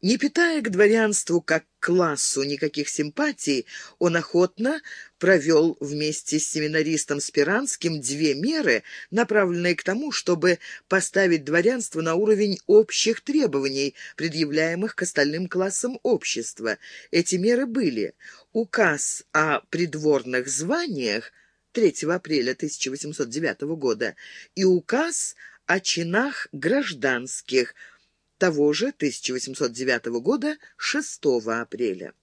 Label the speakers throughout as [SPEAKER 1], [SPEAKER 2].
[SPEAKER 1] Не питая к дворянству как к классу никаких симпатий, он охотно провел вместе с семинаристом Спиранским две меры, направленные к тому, чтобы поставить дворянство на уровень общих требований, предъявляемых к остальным классам общества. Эти меры были указ о придворных званиях 3 апреля 1809 года и указ о чинах гражданских – того же 1809 года 6 апреля.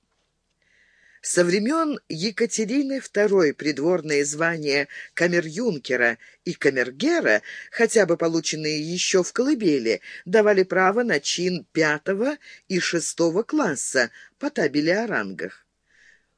[SPEAKER 1] Со времен Екатерины II придворные звания камер-юнкера и камергера, хотя бы полученные еще в колыбели, давали право на чин пятого и шестого класса по табели о рангах.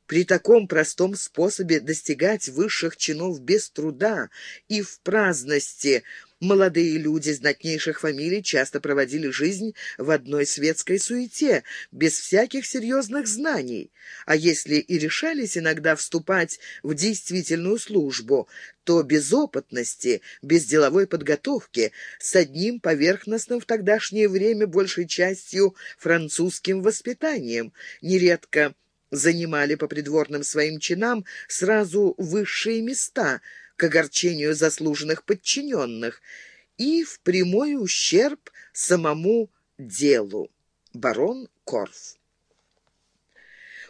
[SPEAKER 1] При таком простом способе достигать высших чинов без труда и в праздности Молодые люди знатнейших фамилий часто проводили жизнь в одной светской суете, без всяких серьезных знаний. А если и решались иногда вступать в действительную службу, то без опытности, без деловой подготовки, с одним поверхностным в тогдашнее время большей частью французским воспитанием, нередко занимали по придворным своим чинам сразу высшие места – к огорчению заслуженных подчиненных и в прямой ущерб самому делу. Барон Корф.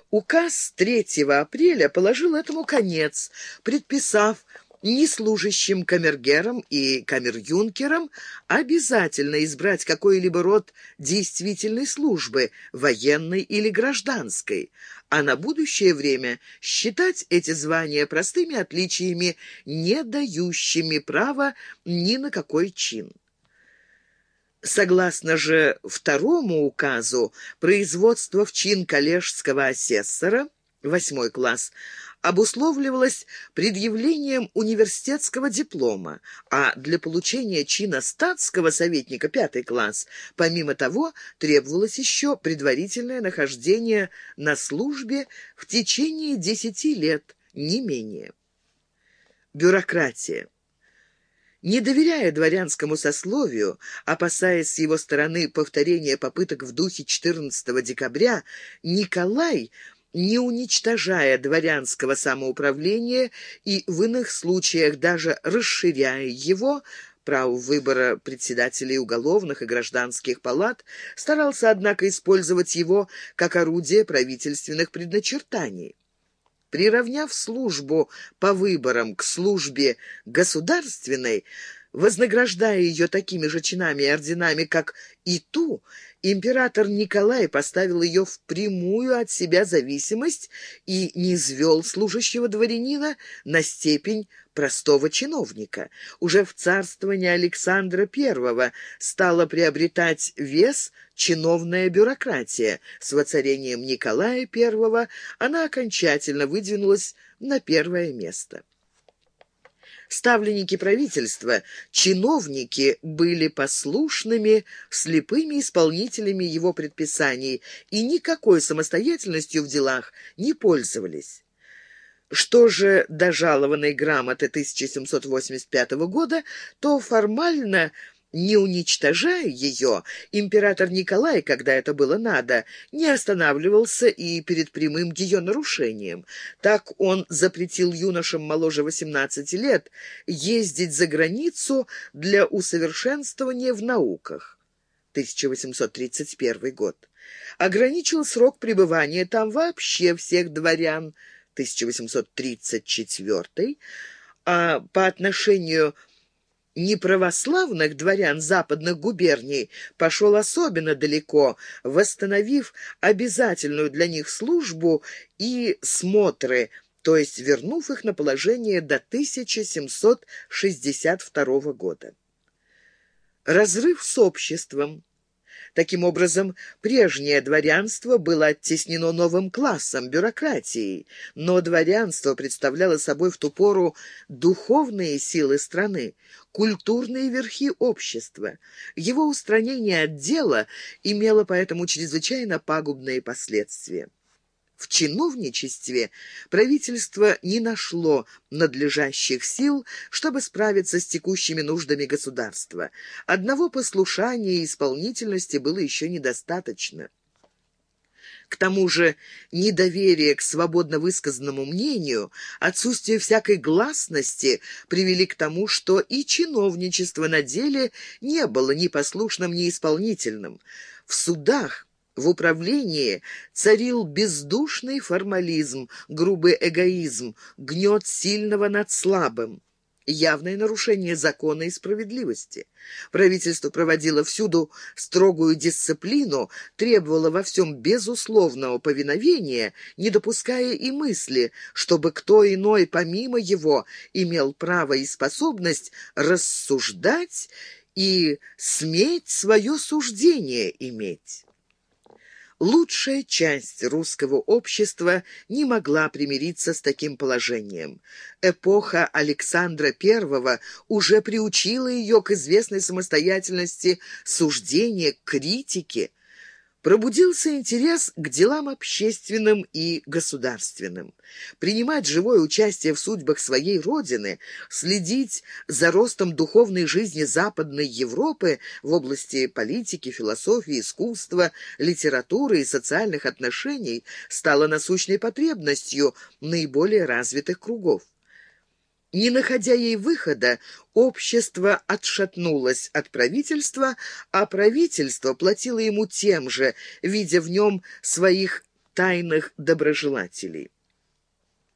[SPEAKER 1] Указ 3 апреля положил этому конец, предписав не служащим камергерам и камер-юнкерам обязательно избрать какой-либо род действительной службы, военной или гражданской, а на будущее время считать эти звания простыми отличиями, не дающими права ни на какой чин. Согласно же второму указу, производство в чин коллежского асессора, восьмой класс, обусловливалось предъявлением университетского диплома, а для получения чина статского советника пятый класс, помимо того, требовалось еще предварительное нахождение на службе в течение десяти лет, не менее. Бюрократия. Не доверяя дворянскому сословию, опасаясь с его стороны повторения попыток в духе 14 декабря, Николай – не уничтожая дворянского самоуправления и в иных случаях даже расширяя его, право выбора председателей уголовных и гражданских палат, старался, однако, использовать его как орудие правительственных предначертаний. Приравняв службу по выборам к службе государственной, вознаграждая ее такими же чинами и орденами, как и ту, император Николай поставил ее в прямую от себя зависимость и низвел служащего дворянина на степень простого чиновника. Уже в царствовании Александра I стала приобретать вес чиновная бюрократия. С воцарением Николая I она окончательно выдвинулась на первое место. Ставленники правительства, чиновники были послушными, слепыми исполнителями его предписаний и никакой самостоятельностью в делах не пользовались. Что же до жалованной грамоты 1785 года, то формально не уничтожая ее, император Николай, когда это было надо, не останавливался и перед прямым ее нарушением. Так он запретил юношам моложе 18 лет ездить за границу для усовершенствования в науках. 1831 год. Ограничил срок пребывания там вообще всех дворян. 1834 а по отношению неправославных дворян западных губерний пошел особенно далеко, восстановив обязательную для них службу и смотры, то есть вернув их на положение до 1762 года. Разрыв с обществом. Таким образом, прежнее дворянство было оттеснено новым классом, бюрократией, но дворянство представляло собой в ту пору духовные силы страны, культурные верхи общества. Его устранение от дела имело поэтому чрезвычайно пагубные последствия. В чиновничестве правительство не нашло надлежащих сил, чтобы справиться с текущими нуждами государства. Одного послушания и исполнительности было еще недостаточно. К тому же недоверие к свободно высказанному мнению, отсутствие всякой гласности привели к тому, что и чиновничество на деле не было ни послушным, ни исполнительным. В судах в управлении царил бездушный формализм, грубый эгоизм, гнет сильного над слабым явное нарушение закона и справедливости. Правительство проводило всюду строгую дисциплину, требовало во всем безусловного повиновения, не допуская и мысли, чтобы кто иной помимо его имел право и способность рассуждать и сметь свое суждение иметь. Лучшая часть русского общества не могла примириться с таким положением. Эпоха Александра I уже приучила ее к известной самостоятельности суждения, критики, пробудился интерес к делам общественным и государственным. Принимать живое участие в судьбах своей родины, следить за ростом духовной жизни Западной Европы в области политики, философии, искусства, литературы и социальных отношений стало насущной потребностью наиболее развитых кругов. Не находя ей выхода, общество отшатнулось от правительства, а правительство платило ему тем же, видя в нем своих тайных доброжелателей.